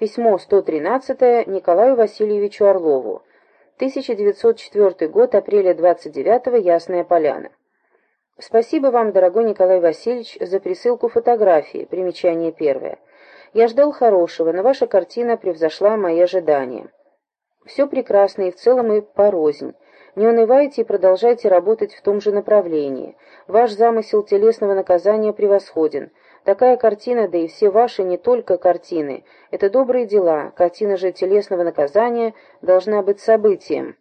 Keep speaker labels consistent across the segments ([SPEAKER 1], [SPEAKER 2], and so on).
[SPEAKER 1] Письмо 113 Николаю Васильевичу Орлову. 1904 год, апреля 29 Ясная Поляна. Спасибо вам, дорогой Николай Васильевич, за присылку фотографии. Примечание первое. Я ждал хорошего, но ваша картина превзошла мои ожидания. Все прекрасно и в целом и порознь. Не унывайте и продолжайте работать в том же направлении. Ваш замысел телесного наказания превосходен. Такая картина, да и все ваши не только картины, это добрые дела. Картина же телесного наказания должна быть событием.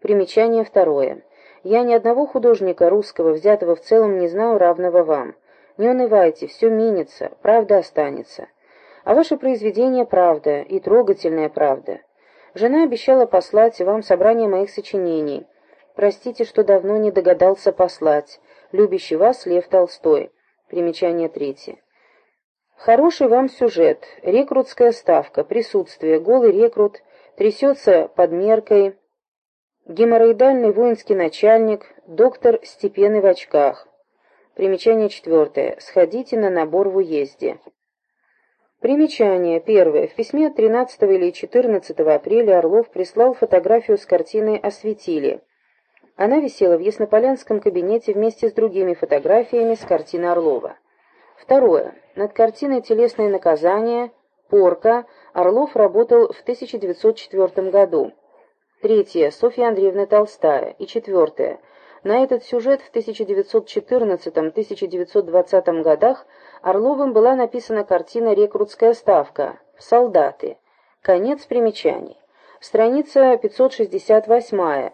[SPEAKER 1] Примечание второе. Я ни одного художника русского, взятого в целом, не знаю равного вам. Не унывайте, все минится, правда останется. А ваше произведение правда, и трогательная правда. Жена обещала послать вам собрание моих сочинений. Простите, что давно не догадался послать. Любящий вас Лев Толстой. Примечание третье. Хороший вам сюжет. Рекрутская ставка, присутствие, голый рекрут, трясется под меркой, геморроидальный воинский начальник, доктор степенный в очках. Примечание четвертое. Сходите на набор в уезде. Примечание. Первое. В письме 13 или 14 апреля Орлов прислал фотографию с картиной «Осветили». Она висела в Яснополянском кабинете вместе с другими фотографиями с картины Орлова. Второе. Над картиной «Телесное наказание» «Порка» Орлов работал в 1904 году. Третье. Софья Андреевна Толстая. И четвертое. На этот сюжет в 1914-1920 годах Орловым была написана картина «Рекрутская ставка. Солдаты». Конец примечаний. Страница 568.